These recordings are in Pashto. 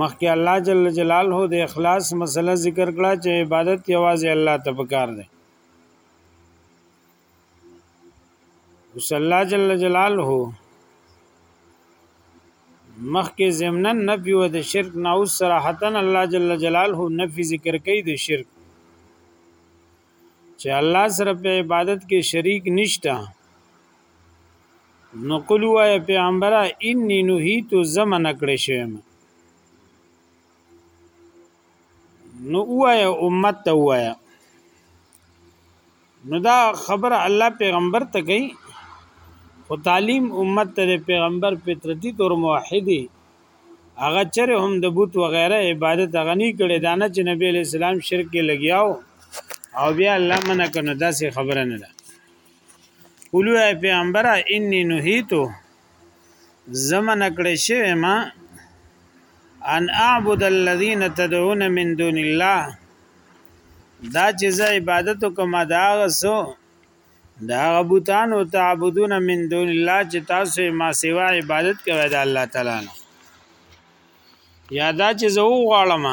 مخکې الله جل جلاله د اخلاص مسله ذکر کړه چې عبادت یوازې الله ته پکار دی اوس الله جل جلاله مخکې زمنا نفي و د شرک نه او صراحتن الله جل جلاله نفي ذکر کوي د شرک چې الله سره په عبادت کې شریک نشته نو قلو اے پیغمبره انی نهیت زمن کړی شم نو وایا امت ته وایا نو دا خبر الله پیغمبر ته کوي خو تعلیم امت ته پیغمبر فطرتي تور موحدي هغه چر هم د بوت و غیره عبادت غنی کړي دانه چې نبی علی السلام شرک کې لګیاو او بیا الله منه کنه دا څه خبره نه ده قولو اے پیغمبره انی نهیتو زمن کړه شوی ما ان اعبد الذین تدعون من دون الله دا چې زه عبادت کوم دا غسو دا غبوتان او تعبدون من دون الله چې تاسو ما سیوا عبادت کوي د الله تعالی نه یادا چې زه وغواړم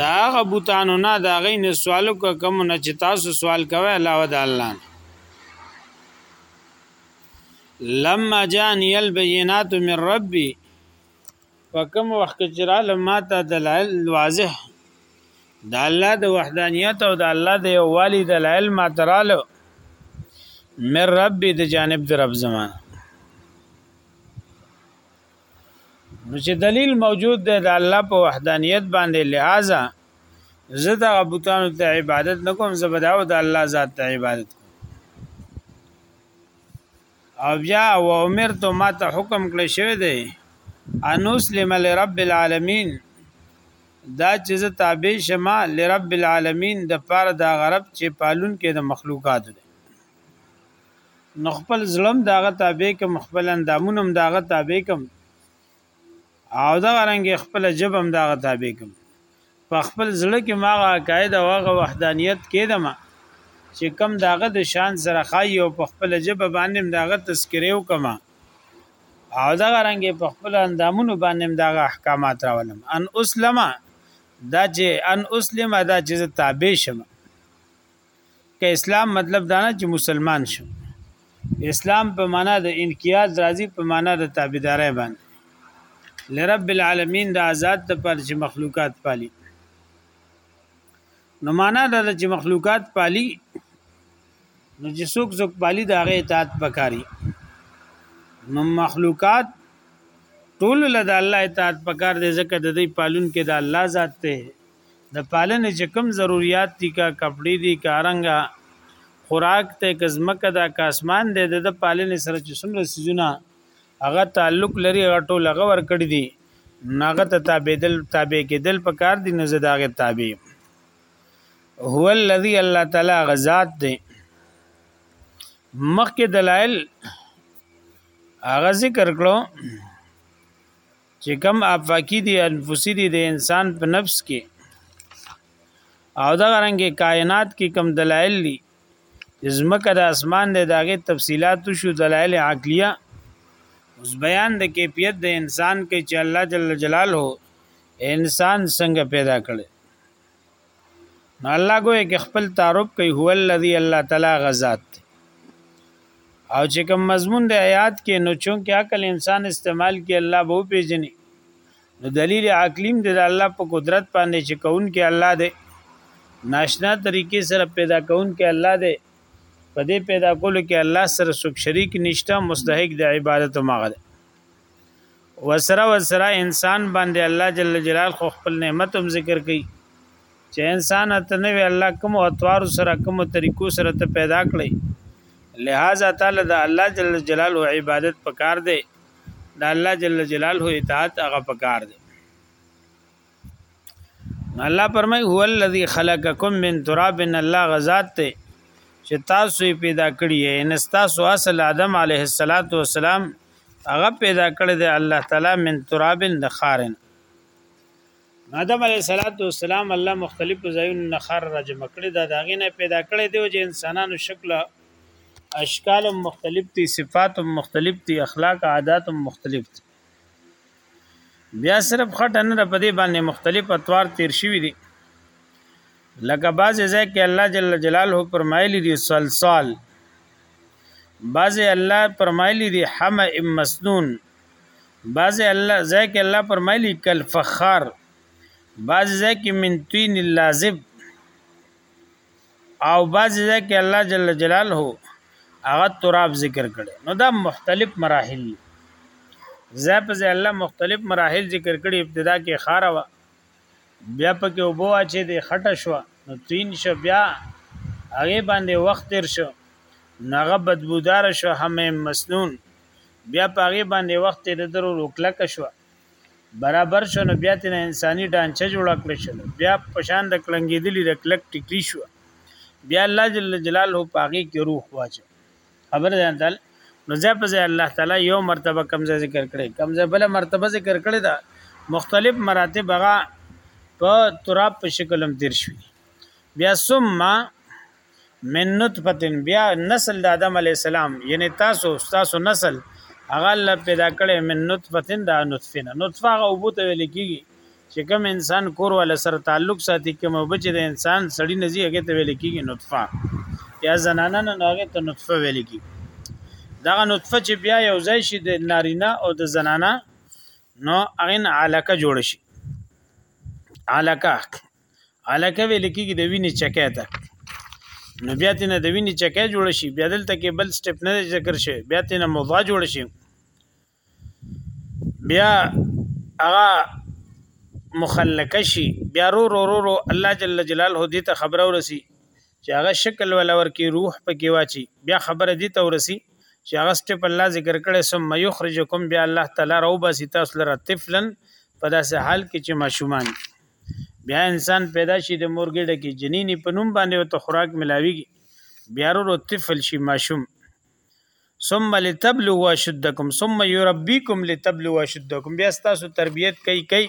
دا غبوتانو نه دا غي نه سوال کوم نه چې تاسو سوال کوي علاوه د الله نه لما جاني البينات من ربي په کوم وخت کې چې رااله ما ته دلایل واضح د الله د وحدانیت او د الله د یووالي دلایل ما ته رااله مې رب د جانب د رب زمان نو چې دلیل موجود دی د الله په وحدانیت باندې لہذا زه د غبوتانو ته عبادت نکوم زبداو د الله ذات ته عبادت او بیا و امرت ما ته حکم کړی شوی دی انسلم لرب العالمین دا چې زه تابع شمه لرب العالمین د پاره دا غرب چې پالون کې د مخلوقات دی نو خپل ظلم داغه تابع کوم خپل اندامونم داغه تابع کوم او دا رنګ خپل جبم دا تابع کوم په خپل زړه کې ما عقاید او هغه وحدانیت کېدم چې کم داغه د شان سره خای او په خپل جبه باندې داغه تذکره وکما او دا رنګ په خپل اندامونو باندې داغه احکامات راولم ان اسلمه دا چې ان اسلمه دا چې تابع شمه که اسلام مطلب دا نه چې مسلمان شو اسلام په معنا د انقیاد راځي په معنا د تابعداري باندې لرب العالمین د آزاد د پر چې مخلوقات پالي نو معنا دا چې مخلوقات پالي نو چې څوک څوک پالي دا غي اطاعت پکاري نو مخلوقات ټول له الله اطاعت پکار دي ځکه د دې پالون کې د الله ذات ته د پالنې چې کم ضرورت دي کا کپړې دي کارنګا خوراک ته کزمکه دا کاسمان دی د پالنې سره چې څومره سيزونه هغه تعلق لري هغه ټول هغه ور کړی دي ناغه ته تابعدل تابع کېدل په کار دي نو زداغه تابع هو الذي الله تعالی غزاد دی مخکې دلایل هغه ذکر کړو چې کم افاقی دی انفسی دی د انسان په نفس کې او دا رنګ کائنات کې کم دلایل دي زمکه د اسمان د داغه تفصيلات شو دلایل عقلیه اوس بیان د کیفیت د انسان کې چې الله جل جلاله انسان څنګه پیدا کړي نو الله ګوې کې خپل تعارف کوي هو الذي الله تعالی غزاد او چې کوم مضمون د آیات کې نو چونکه عقل انسان استعمال کې الله به پیژني نو دلیل عقلیم د الله په قدرت باندې چې کون کې الله دی ناشنا طریقې سره پیدا کون کې الله دی په دې پیدا کولو کې الله سره څوک شریک نشته مستحق د عبادت مغل وسره وسره انسان باندې الله جل جلال خو خپل نعمت هم ذکر کوي چې انسان ته نو الله کوم اتوار سره کوم طریقو سره ته پیدا کړی لہذا تعالی د الله جل جلاله عبادت پکار دی د الله جل جلاله اطاعت هغه پکار دی الله پرمای هو الذی خلقکم من تراب ان الله غزاد ته چې تاسو پیدا کړی ان تاسو اصل آدم علیه السلام هغه پیدا کړی دی الله تعالی من تراب د خارن آدم علیه السلام الله مختلف ځایونو نه خار را جمع کړی دا داغه نه پیدا کړی دی چې انسانانو شکل اشکال مختلف دي صفات مختلف دي اخلاق عادات مختلف دي بیا صرف خټه نه په دې باندې مختلف اطوار تیر شوی دي لکه بعض ځای کې الله جل جلاله فرمایلی دی سلسال بعض الله فرمایلی دی حم مسنون بعض الله ځای کې الله فرمایلی کل فخار بعض ځای کې من طین اللازب او بعضی ځای کې الله جل جلاله هغه تراب ذکر کړي نو دا مختلف مراحل دي ځای په ځای الله مختلف مراحل ذکر کړي ابتدا کې خاره وا بیا پکې وبو اچي دي خټه شو نو تین شو بیا هغه باندې وخت تیر شو ناغه بدبودار شو همه مسنون بیا پاغه باندې وخت تیر درو روکلک شو برابر شو نو بیا تنه انساني ډانچه جوړ کړی شو بیا په شان د کلنګېدلی د کلک ټیکری شو بیا الله جل جلاله پاګه کې روح واچو خبر ده دل نو ځکه په الله تعالی یو مرتبه کم ذکر کړي کم بل مرتبه ذکر کړي دا مختلف مراتب هغه په تراب په شکل هم تیر شوی بیا ثم من نطفه بیا نسل د آدم علی السلام یعنی تاسو تاسو نسل هغه الله پیدا کړي من نطفه دا نطفه نه نطفه هغه وبوت ویل کیږي چې کوم انسان کور ول سره تعلق ساتي کوم بچ د انسان سړی نزي هغه ته ویل کیږي نطفه یا زنانه نه هغه ته نطفه ویل کیږي دا نطفه چې بیا یو ځای شي د نارینه او د زنانه نو اغن علاقه جوړ شي علاقه علاقه ویل کېږي د وینې چکه ته نو بیا تینه د وینې چکه جوړ شي بیا دلته کې بل سټپ نه ذکر شي بیا تینه مضا جوړ شي بیا هغه مخلقه شي بیا رو رو رو, رو الله جل جلاله دې ته خبره ورسي چې هغه شکل ولا ورکی روح پکې واچي بیا خبره دې ته ورسي چې هغه سټپ الله ذکر کړي ثم يخرجكم بیا الله تعالی راو باسي تاسو لره طفلن په داسې حال کې چې ماشومان بیا انسان پیدا شي د مور ګډه کې جنینی په نوم باندې او ته خوراک ملاويږي بیا ورو طفل شي ماشوم ثم لتبلوا اشدکم ثم يربيكم لتبلوا اشدکم بیا تاسو تربيت کوي کوي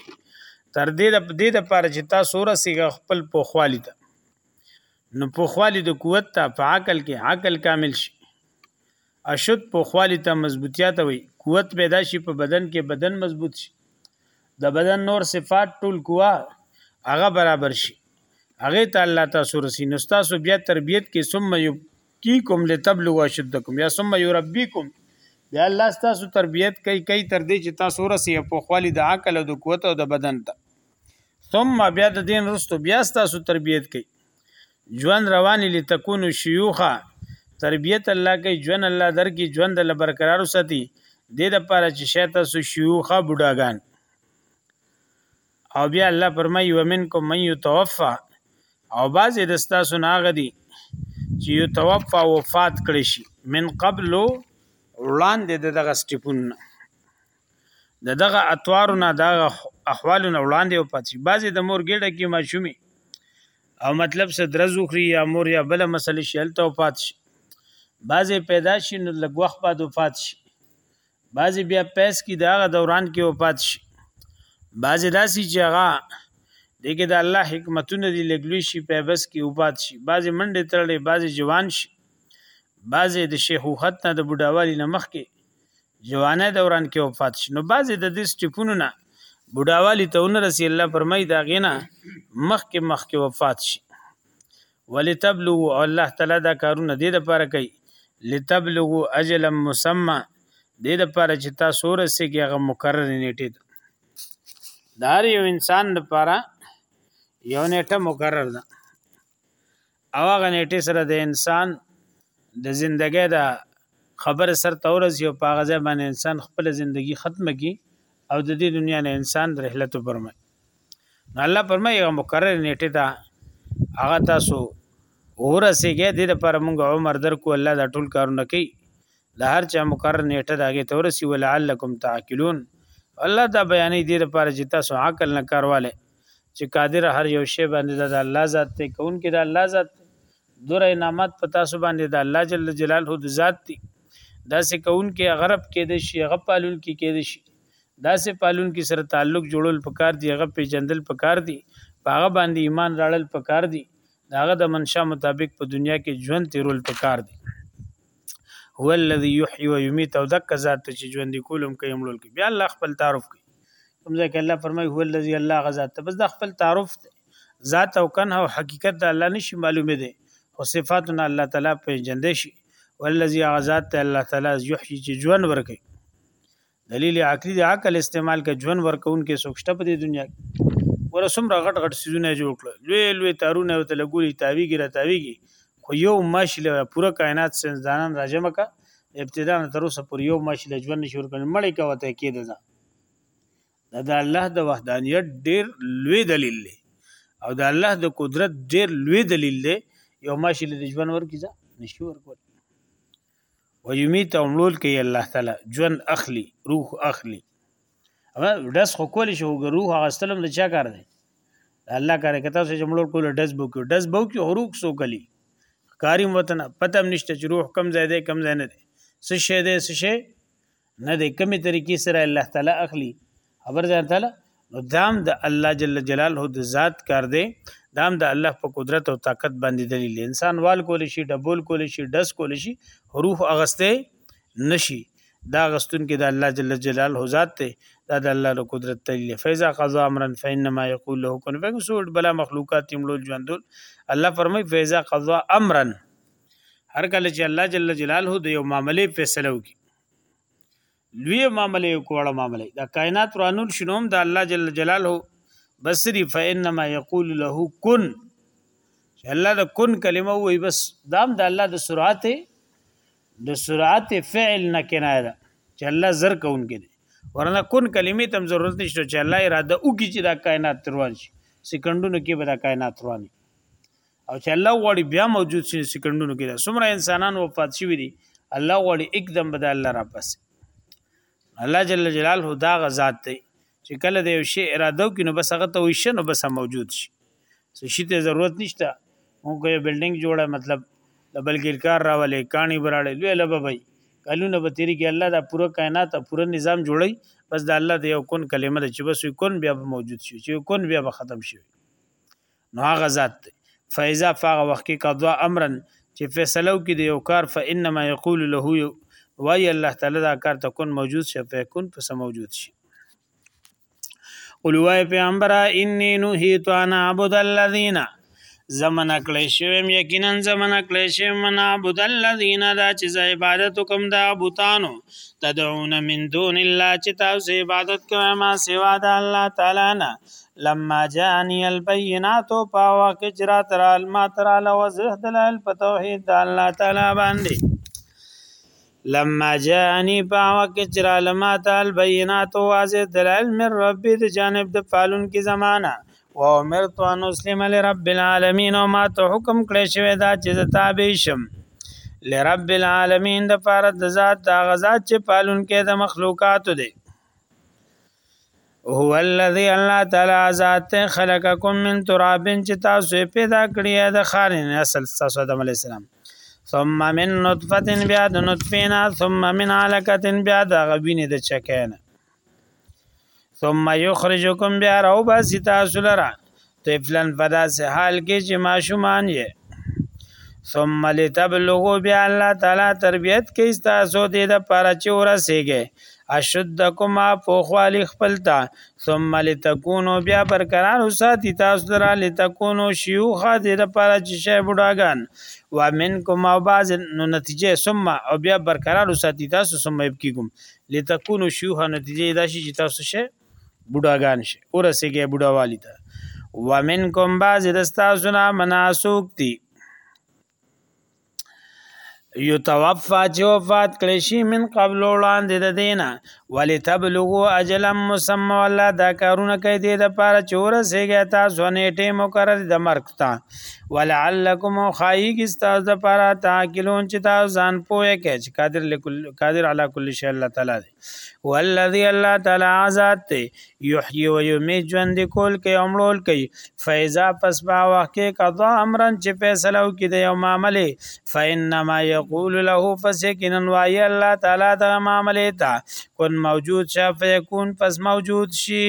تر دې د دې د پاره چې تاسو رسیږئ خپل په خوالي ته نو په خوالي د قوت ته په عقل کې عقل کامل شي اشد پوخوالي ته مضبوطیا ته وایي، قوت پیدا شي په بدن کې، بدن مضبوط شي، د بدن نور صفات ټول قوا هغه برابر شي، هغې ته الله تاسو رسي، نو ستاسو بیا تربیت کې ثم یبقیکم لتبلغوا اشدکم یا ثم یربیکم بیا الله ستاسو تربیت کوي کوي تر دې چې تاسو ورسي پوخوالي د عقل او د قوت او د بدن ته ثم بیا د دین رستو بیا ستاسو تربیت کوي. ژوند رواني لتكونو شيوخه تربیت الله کوي ژوند الله درکې ژوند الله برقرار ساتي د دې لپاره چې شیطان سو شيوخه بډاګان او بیا الله فرمایي ومنکم من یتوفا او بعضې د ستاسو نه هغه دي چې یتوفا وفات کړی شي من قبل وړاندې د دغه سټیپونه د دغه اطوارو نه دا احوالو نه وړاندې او پاتې بعضې د مور ګېډه کې ماشومې او مطلب څه درز وخوري یا مور یا بله مسله شي هلته وفات شي بعضې پیدا شي نو لږ وخت بعد وفات شي بعضې بیا پیس کې د هغه دوران کې وفات شي بعضې داسې چې هغه دې کې د الله حکمتونه دي لګلوي شي په بس کې وفات شي بعضې منډې تړلې بعضې جوان شي بعضې د شیخوخت نه د بوډاوالي نه مخکې جوانه دوران کې وفات شي نو بعضې د دې سټیپونو نه بډاوالی ته ونه رسي الله فرمایي دا غینا مخکې مخکې وفات شي ولتبلو الله تعالی دا کارونه دې لپاره کوي لتبلو اجل مسمى دې لپاره چې تاسو ورسېږي هغه مقرر نیټه ده دار یو انسان لپاره یو نیټه مقرر ده او هغه نیټه سره د انسان د زندګۍ د خبر سر تورز یو پاغه ځای باندې انسان خپل زندگی ختمه کی او د دې دنیا نه انسان رحلت پرمه نو الله پرمه یو مقرر نیټه دا هغه تاسو ورسېږي د لپاره موږ عمر درکو الله دا ټول کارونه کوي د هر چا مقرر نیټه داګه تورسی ولعلکم تعقلون الله دا بیانې دې لپاره چې تاسو عقل نه کارواله چې قادر هر یو شی باندې د الله ذات ته کون کې د الله ذات دوره نعمت په تاسو باندې د الله جل جلاله د ذات دی دا سه کون کې غرب کې د شي غپالون کې کې د شي دا سه پالون کې سره تعلق جوړول پکار دی غپ جندل پکار دی پاغه باندې ایمان راړل پکار دی داغه د منشا مطابق په دنیا کې ژوند تیرول پکار دی هو الذي يحيي ويميت او دک ذات چې ژوند کولم کوي مړول کوي بیا الله خپل تعارف کوي کوم ځای کې الله فرمایي هو الذي الله غزاد ته بس د خپل تعارف دی ذات او کنه او حقیقت د الله نشي معلومه دي خو صفاتنا الله تعالی په جندې شي والذي غزاد ته الله تعالی يحيي چې ژوند ورکي دلیل عقلی د عقل استعمال کې ژوند ورکون کې سوکشته په دې دنیا کې ورسوم را غټ غټ سيزونه جوړ کړل لوی لوی تارونه ته لګولي تاویږي را تاویږي خو یو مشل پوره کائنات سنس دانان راجمه کا ابتدا تر اوسه پر یو مشل ژوند نشور کړي مړی کا وته کېده دا دا د الله د وحدانیت ډیر لوی دلیل دی او د الله د قدرت ډیر لوی دلیل دی یو مشل د ژوند ورکیزه نشور کول ويميت او مړول کوي الله تعالی ژوند اخلي روح اخلي دس خو کول شي او روح غستلم د چا کار دی الله کار کته سو چې مړول کول دس بو کې دس بو کې حروق سو کلی کاریم وطن پته نشته چې روح کم ځای دی کم ځای نه دی څه شی دی څه شی نه د کمی طریقې سره الله تعالی اخلي خبر ځان تعالی نو دام د دا الله جل جلاله د ذات کار دی دام د دا الله په قدرت او طاقت باندې دلیل انسان وال کول شي ډبول کول شي دس کول شي حروف اغسته نشي دا غستون کې د الله جل جلاله ذات ته دا د الله د قدرت تل فیضا قضا امرا فینما یقول له کن فیکون سوټ بلا مخلوقات تیمړو ژوندول الله فرمای فیضا قضا امرا هر کله چې الله جل جلاله د یو معاملې فیصله وکړي لوی معاملې کوړه معاملې دا کائنات رانول شنوم د الله جل جلاله بصری فانما یقول له کن چې الله د کن کلمه وای بس دام د الله د سرعت د سرعت فعل نه کنایه ده چې الله زر کون کې دي ورنه کن کلمې تم ضرورت نشته چې الله اراده وکړي چې دا کائنات روان شي سکندونو کې به دا کائنات روان او چې الله غواړي بیا موجود شي سکندونو کې څومره انسانان وفات شوي دي الله غواړي اکدم به د الله را پس الله جل جلاله دا غزاد دی چې کله د یو شی اراده وکړي نو بس هغه ته وي شنو بس موجود شي څه شي ته ضرورت نشته موږ یو بلډینګ جوړه مطلب د بلګیر کار راولې کانی براړې لوی لبه وي کلونه به تیری کې الله دا پوره کائنات پوره نظام جوړي بس د الله د یو کون کلمه چې بس کون بیا موجود شي چې کون بیا به ختم شي نو هغه ذات دی فاذا فغه وخت کې قضا امرا چې فیصلو کې دی یو کار فانما یقول له یو وای الله تعالی دا کار ته کون موجود شي فیکون پس موجود شي قلوای پیغمبر انی نهیت انا عبد الذین زمن کړی شوم یقینا زمن کړی شوم من عبد الذین دا چې عبادت کوم دا بوتانو تدعون من دون الله چې تاسو عبادت کوئ ما سوا د الله تعالی نه لما جاءني البينات په وخت چې را ترال ما ترال وضح دلال په توحید د الله تعالی باندې لما جاءني په وخت چې را لما تال بینات واضح دلال من ربي د جانب د پالون کې زمانہ و امرت ان اسلم لرب العالمین او ما ته حکم کړی شوی دا چې تابع شم لرب العالمین د پاره د ذات دا غزاد چې پالون کې د مخلوقات دی هو الذي الله تعالی ذات خلقکم من تراب چې تاسو پیدا کړی د خارن اصل تاسو آدم علی السلام ثم من نطفه بیا د نطفینا ثم من علقه بیا د غوینه د چکینه ثم یخرجکم بیا راو باسی تاسو لرا طفلن په داسې حال کې چې ماشومان یې ثم لتبلغو بیا الله تعالی تربیت کوي تاسو دې د پاره چې ورسېږي اشدکما پوخوالی خپل تا ثم لتكونو بیا برقرار وساتي تاسو درا لتكونو شيوخ دې د پاره چې شی بډاګان ومنکم او بعض نو نتیجه ثم او بیا برقرار وساتي تاسو ثم يبقيكم لتكونو شيوخ نتیجه دا شي چې تاسو شی بوډاګان شي ورسېږي بوډاوالي ته ومنکم بعض دستاسونا مناسوک دي یتوفا چې وفات کړی شي من قبل وړاندې د دینه ولی تبلغو اجلا مسمى الله دا کارونه کوي د لپاره چې ورسېږي تاسو نیټه مقرر د مرګ ته ولعلکم خایګ استاز د لپاره تاکلون چې تاسو ځان پوهه کې چې قادر لکل قادر علی کل شی الله تعالی دی والذي الله تعالی ذات ته یحیی و یمیت ژوند کول کوي او مړول کوي فیضا پس با وخت کې قضا امرن چې فیصله وکړي د یو معاملې فینما یقول له فسکن وای الله تعالی د معاملې ته کن موجود شا فیکون پس موجود شي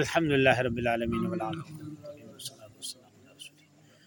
الحمدلله رب العالمین والعالمین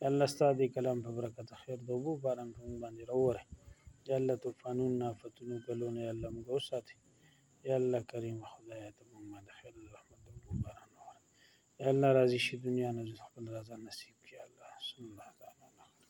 یا الله ستا دې کلام په برکت خیر د اوبو باران په موږ باندې راوره یا الله طوفانون نافتونو کلونه یا الله موږ وساتي یا الله کریم خدای ته موږ باندې خیر د رحمت د اوبو باران راوره یا الله راضي شي دنیا نه خپل رضا نصیب کړي الله صلی الله تعالی علیه وسلم